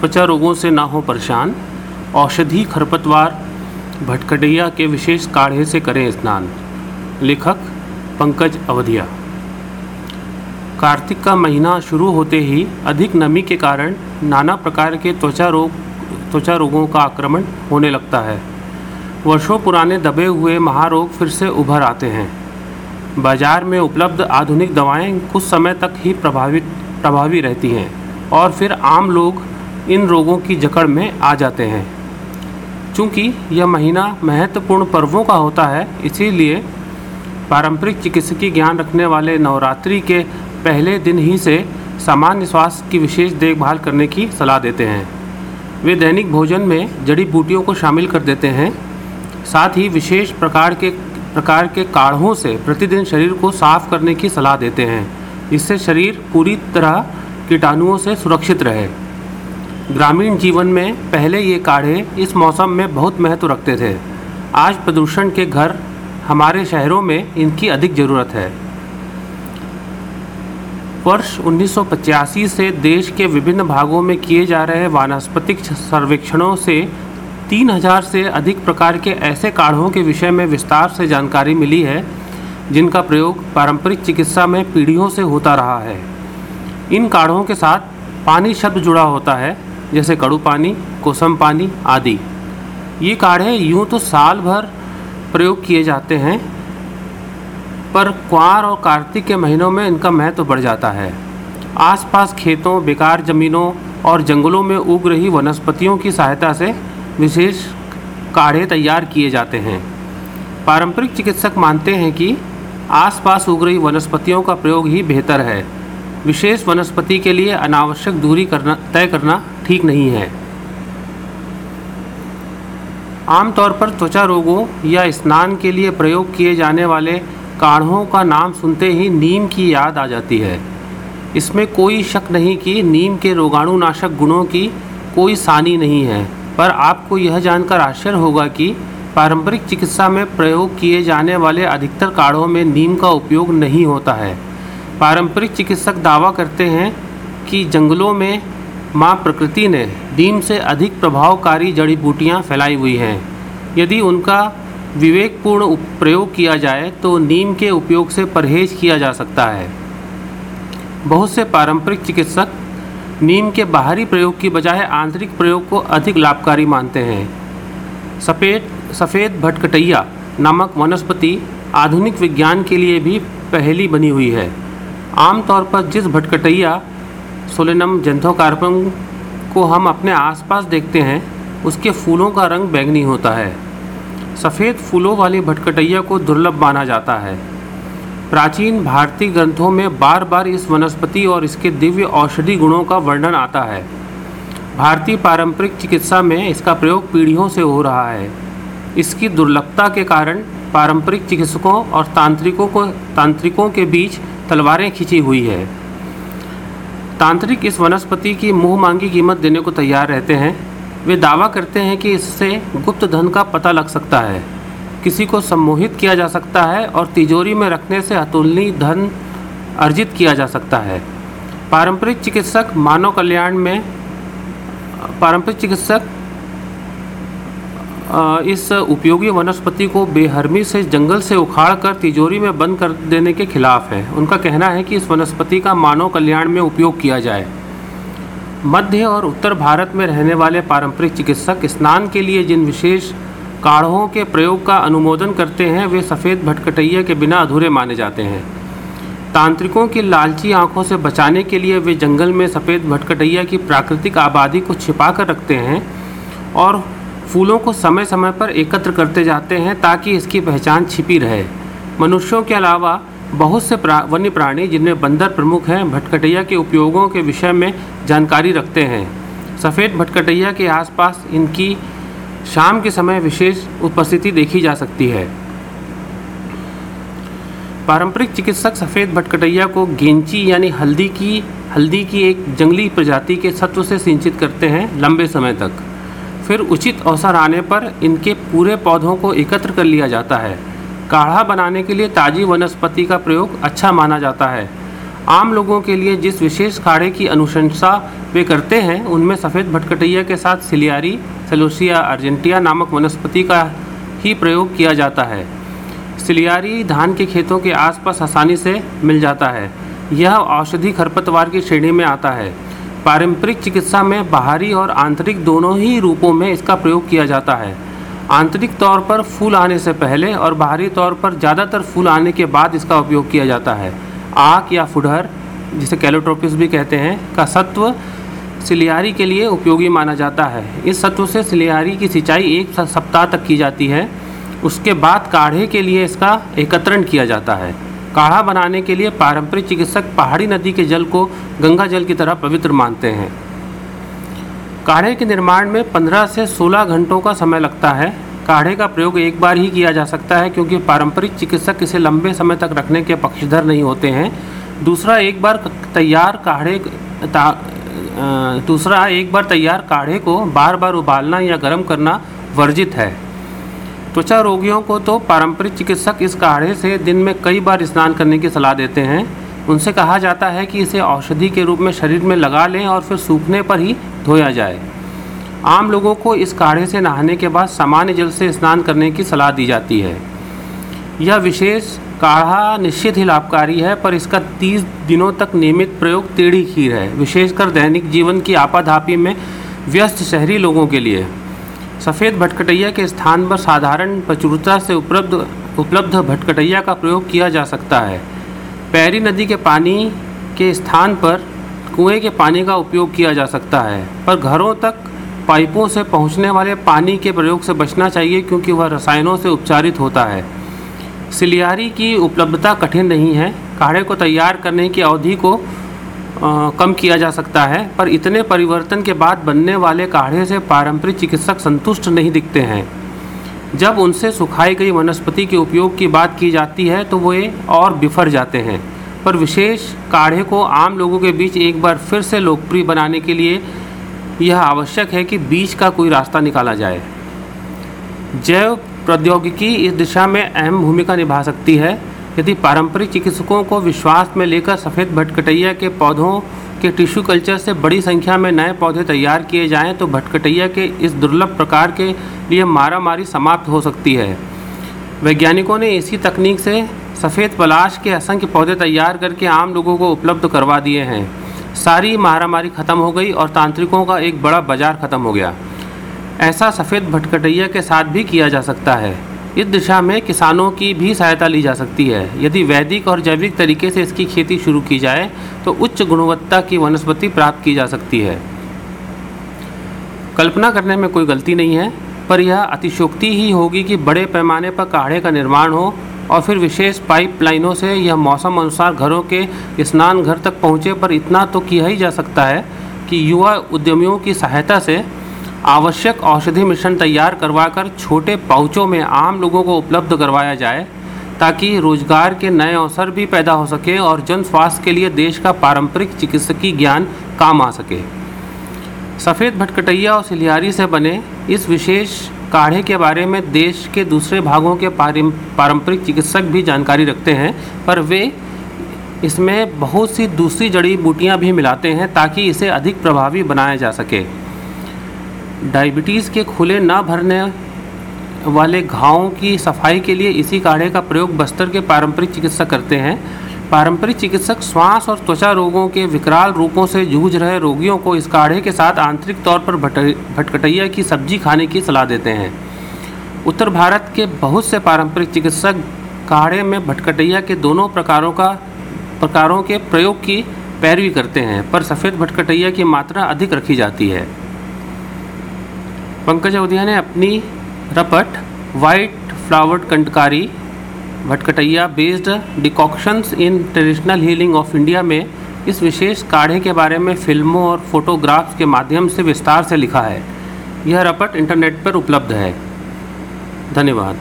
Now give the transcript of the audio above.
त्वचा रोगों से ना हो परेशान। औषधि खरपतवार भटकटैया के विशेष काढ़े से करें स्नान। लेखक पंकज अवधिया। कार्तिक का महीना शुरू होते ही अधिक नमी के कारण नाना प्रकार के त्वचा रोग, त्वचा रोगों का आक्रमण होने लगता है। वर्षों पुराने दबे हुए महारोग फिर से उभर आते हैं। बाज़ार में उपलब्ध आधुनिक दवाएँ कुछ समय तक ही प्रभावित, प्रभावी रहती हैं और फिर आम लोग इन रोगों की जकड़ में आ जाते हैं। चूँकि यह महीना महत्वपूर्ण पर्वों का होता है, इसीलिए पारंपरिक चिकित्सकीय ज्ञान रखने वाले नवरात्रि के पहले दिन ही से सामान्य स्वास्थ्य की विशेष देखभाल करने की सलाह देते हैं। वे दैनिक भोजन में जड़ी बूटियों को शामिल कर देते हैं। साथ ही विशेष प्रकार के प्रकार के काढ़ों से प्रतिदिन शरीर को साफ़ करने की सलाह देते हैं। इससे शरीर पूरी तरह कीटाणुओं से सुरक्षित रहे। ग्रामीण जीवन में पहले ये काढ़े इस मौसम में बहुत महत्व रखते थे। आज प्रदूषण के घर हमारे शहरों में इनकी अधिक ज़रूरत है। वर्ष 1985 से देश के विभिन्न भागों में किए जा रहे वानस्पतिक सर्वेक्षणों से 3000 से अधिक प्रकार के ऐसे काढ़ों के विषय में विस्तार से जानकारी मिली है, जिनका प्रयोग पारंपरिक चिकित्सा में पीढ़ियों से होता रहा है। इन काढ़ों के साथ पानी शब्द जुड़ा होता है जैसे कड़ू पानी, कोसम पानी आदि। ये काढ़े यूँ तो साल भर प्रयोग किए जाते हैं, पर क्वार और कार्तिक के महीनों में इनका महत्व तो बढ़ जाता है। आसपास खेतों, बेकार ज़मीनों और जंगलों में उग रही वनस्पतियों की सहायता से विशेष काढ़े तैयार किए जाते हैं। पारंपरिक चिकित्सक मानते हैं कि आसपास उग रही वनस्पतियों का प्रयोग ही बेहतर है। विशेष वनस्पति के लिए अनावश्यक दूरी करना, तय करना ठीक नहीं है। आमतौर पर त्वचा रोगों या स्नान के लिए प्रयोग किए जाने वाले काढ़ों का नाम सुनते ही नीम की याद आ जाती है। इसमें कोई शक नहीं कि नीम के रोगाणुनाशक गुणों की कोई सानी नहीं है, पर आपको यह जानकर आश्चर्य होगा कि पारंपरिक चिकित्सा में प्रयोग किए जाने वाले अधिकतर काढ़ों में नीम का उपयोग नहीं होता है। पारंपरिक चिकित्सक दावा करते हैं कि जंगलों में माँ प्रकृति ने नीम से अधिक प्रभावकारी जड़ी बूटियाँ फैलाई हुई हैं। यदि उनका विवेकपूर्ण प्रयोग किया जाए तो नीम के उपयोग से परहेज किया जा सकता है। बहुत से पारंपरिक चिकित्सक नीम के बाहरी प्रयोग की बजाय आंतरिक प्रयोग को अधिक लाभकारी मानते हैं। सफ़ेद सफ़ेद भटकटैया नामक वनस्पति आधुनिक विज्ञान के लिए भी पहली बनी हुई है। आमतौर पर जिस भटकटैया सोलेनम जेंथोकार्पम को हम अपने आसपास देखते हैं, उसके फूलों का रंग बैंगनी होता है। सफ़ेद फूलों वाली भटकटैया को दुर्लभ माना जाता है। प्राचीन भारतीय ग्रंथों में बार बार इस वनस्पति और इसके दिव्य औषधि गुणों का वर्णन आता है। भारतीय पारंपरिक चिकित्सा में इसका प्रयोग पीढ़ियों से हो रहा है। इसकी दुर्लभता के कारण पारंपरिक चिकित्सकों और तांत्रिकों को, तांत्रिकों के बीच तलवारें खींची हुई है। तांत्रिक इस वनस्पति की मुँह मांगी कीमत देने को तैयार रहते हैं। वे दावा करते हैं कि इससे गुप्त धन का पता लग सकता है। किसी को सम्मोहित किया जा सकता है और तिजोरी में रखने से अतुलनीय धन अर्जित किया जा सकता है। पारंपरिक चिकित्सक मानव कल्याण में, पारंपरिक चिकित्सक इस उपयोगी वनस्पति को बेहरमी से जंगल से उखाड़ कर तिजोरी में बंद कर देने के खिलाफ है। उनका कहना है कि इस वनस्पति का मानव कल्याण में उपयोग किया जाए। मध्य और उत्तर भारत में रहने वाले पारंपरिक चिकित्सक स्नान के लिए जिन विशेष काढ़ों के प्रयोग का अनुमोदन करते हैं, वे सफ़ेद भटकटैया के बिना अधूरे माने जाते हैं। तांत्रिकों की लालची आँखों से बचाने के लिए वे जंगल में सफ़ेद भटकटैया की प्राकृतिक आबादी को छिपा कर रखते हैं और फूलों को समय समय पर एकत्र करते जाते हैं ताकि इसकी पहचान छिपी रहे। मनुष्यों के अलावा बहुत से प्रा, वन्य प्राणी जिनमें बंदर प्रमुख हैं भटकटैया के उपयोगों के विषय में जानकारी रखते हैं। सफ़ेद भटकटैया के आसपास इनकी शाम के समय विशेष उपस्थिति देखी जा सकती है। पारंपरिक चिकित्सक सफ़ेद भटकटैया को गेंची यानी हल्दी की हल्दी की एक जंगली प्रजाति के सत्व से सिंचित करते हैं लंबे समय तक। फिर उचित अवसर आने पर इनके पूरे पौधों को एकत्र कर लिया जाता है। काढ़ा बनाने के लिए ताज़ी वनस्पति का प्रयोग अच्छा माना जाता है। आम लोगों के लिए जिस विशेष काढ़े की अनुशंसा वे करते हैं, उनमें सफ़ेद भटकटैया के साथ सिलियारी, सेलोसिया अर्जेंटिया नामक वनस्पति का ही प्रयोग किया जाता है। सिलियारी धान के खेतों के आसपास आसानी से मिल जाता है। यह औषधि खरपतवार की श्रेणी में आता है। पारंपरिक चिकित्सा में बाहरी और आंतरिक दोनों ही रूपों में इसका प्रयोग किया जाता है। आंतरिक तौर पर फूल आने से पहले और बाहरी तौर पर ज़्यादातर फूल आने के बाद इसका उपयोग किया जाता है। आँख या फुडहर जिसे कैलोट्रोपिस भी कहते हैं, का सत्व सिलियारी के लिए उपयोगी माना जाता है। इस सत्व से सिलियारी की सिंचाई एक सप्ताह तक की जाती है। उसके बाद काढ़े के लिए इसका एकत्रण किया जाता है। काढ़ा बनाने के लिए पारंपरिक चिकित्सक पहाड़ी नदी के जल को गंगा जल की तरह पवित्र मानते हैं। काढ़े के निर्माण में 15 से 16 घंटों का समय लगता है। काढ़े का प्रयोग एक बार ही किया जा सकता है क्योंकि पारंपरिक चिकित्सक इसे लंबे समय तक रखने के पक्षधर नहीं होते हैं। दूसरा, एक बार तैयार काढ़े दूसरा, एक बार तैयार काढ़े को बार बार उबालना या गर्म करना वर्जित है। त्वचा रोगियों को तो पारंपरिक चिकित्सक इस काढ़े से दिन में कई बार स्नान करने की सलाह देते हैं। उनसे कहा जाता है कि इसे औषधि के रूप में शरीर में लगा लें और फिर सूखने पर ही धोया जाए। आम लोगों को इस काढ़े से नहाने के बाद सामान्य जल से स्नान करने की सलाह दी जाती है। यह विशेष काढ़ा निश्चित ही लाभकारी है, पर इसका 30 दिनों तक नियमित प्रयोग टेढ़ी खीर है, विशेषकर दैनिक जीवन की आपाधापी में व्यस्त शहरी लोगों के लिए। सफ़ेद भटकटैया के स्थान पर साधारण प्रचुरता से उपलब्ध उपलब्ध भटकटैया का प्रयोग किया जा सकता है। पैरी नदी के पानी के स्थान पर कुएँ के पानी का उपयोग किया जा सकता है पर घरों तक पाइपों से पहुँचने वाले पानी के प्रयोग से बचना चाहिए क्योंकि वह रसायनों से उपचारित होता है। सिलियारी की उपलब्धता कठिन नहीं है काढ़े को तैयार करने की अवधि को आ, कम किया जा सकता है पर इतने परिवर्तन के बाद बनने वाले काढ़े से पारंपरिक चिकित्सक संतुष्ट नहीं दिखते हैं। जब उनसे सुखाई गई वनस्पति के उपयोग की बात की जाती है तो वे और बिफर जाते हैं। पर विशेष काढ़े को आम लोगों के बीच एक बार फिर से लोकप्रिय बनाने के लिए यह आवश्यक है कि बीच का कोई रास्ता निकाला जाए। जैव प्रौद्योगिकी इस दिशा में अहम भूमिका निभा सकती है। यदि पारंपरिक चिकित्सकों को विश्वास में लेकर सफ़ेद भटकटैया के पौधों के टिश्यू कल्चर से बड़ी संख्या में नए पौधे तैयार किए जाएँ तो भटकटैया के इस दुर्लभ प्रकार के लिए मारामारी समाप्त हो सकती है। वैज्ञानिकों ने इसी तकनीक से सफ़ेद पलाश के असंख्य पौधे तैयार करके आम लोगों को उपलब्ध करवा दिए हैं। सारी मारामारी ख़त्म हो गई और तांत्रिकों का एक बड़ा बाज़ार ख़त्म हो गया। ऐसा सफ़ेद भटकटैया के साथ भी किया जा सकता है। इस दिशा में किसानों की भी सहायता ली जा सकती है। यदि वैदिक और जैविक तरीके से इसकी खेती शुरू की जाए तो उच्च गुणवत्ता की वनस्पति प्राप्त की जा सकती है। कल्पना करने में कोई गलती नहीं है, पर यह अतिशोक्ति ही होगी कि बड़े पैमाने पर काढ़े का निर्माण हो और फिर विशेष पाइपलाइनों से यह मौसम अनुसार घरों के स्नान घर तक पहुँचे पर इतना तो किया ही जा सकता है कि युवा उद्यमियों की सहायता से आवश्यक औषधि मिशन तैयार करवाकर छोटे पाउचों में आम लोगों को उपलब्ध करवाया जाए, ताकि रोज़गार के नए अवसर भी पैदा हो सके और जन स्वास्थ्य के लिए देश का पारंपरिक चिकित्सकीय ज्ञान काम आ सके। सफ़ेद भटकटैया और सिलियारी से बने इस विशेष काढ़े के बारे में देश के दूसरे भागों के पारंपरिक चिकित्सक भी जानकारी रखते हैं, पर वे इसमें बहुत सी दूसरी जड़ी बूटियाँ भी मिलाते हैं ताकि इसे अधिक प्रभावी बनाया जा सके। डायबिटीज़ के खुले न भरने वाले घावों की सफ़ाई के लिए इसी काढ़े का प्रयोग बस्तर के पारंपरिक चिकित्सक करते हैं। पारंपरिक चिकित्सक श्वास और त्वचा रोगों के विकराल रूपों से जूझ रहे रोगियों को इस काढ़े के साथ आंतरिक तौर पर भट, भटकटैया की सब्ज़ी खाने की सलाह देते हैं। उत्तर भारत के बहुत से पारंपरिक चिकित्सक काढ़े में भटकटैया के दोनों प्रकारों का, प्रकारों के प्रयोग की पैरवी करते हैं, पर सफ़ेद भटकटैया की मात्रा अधिक रखी जाती है। पंकज अवधिया ने अपनी रपट white flowered Kantakari Bhatkataiya based decoctions in traditional healing of India में इस विशेष काढ़े के बारे में फ़िल्मों और फोटोग्राफ्स के माध्यम से विस्तार से लिखा है। यह रपट इंटरनेट पर उपलब्ध है। धन्यवाद।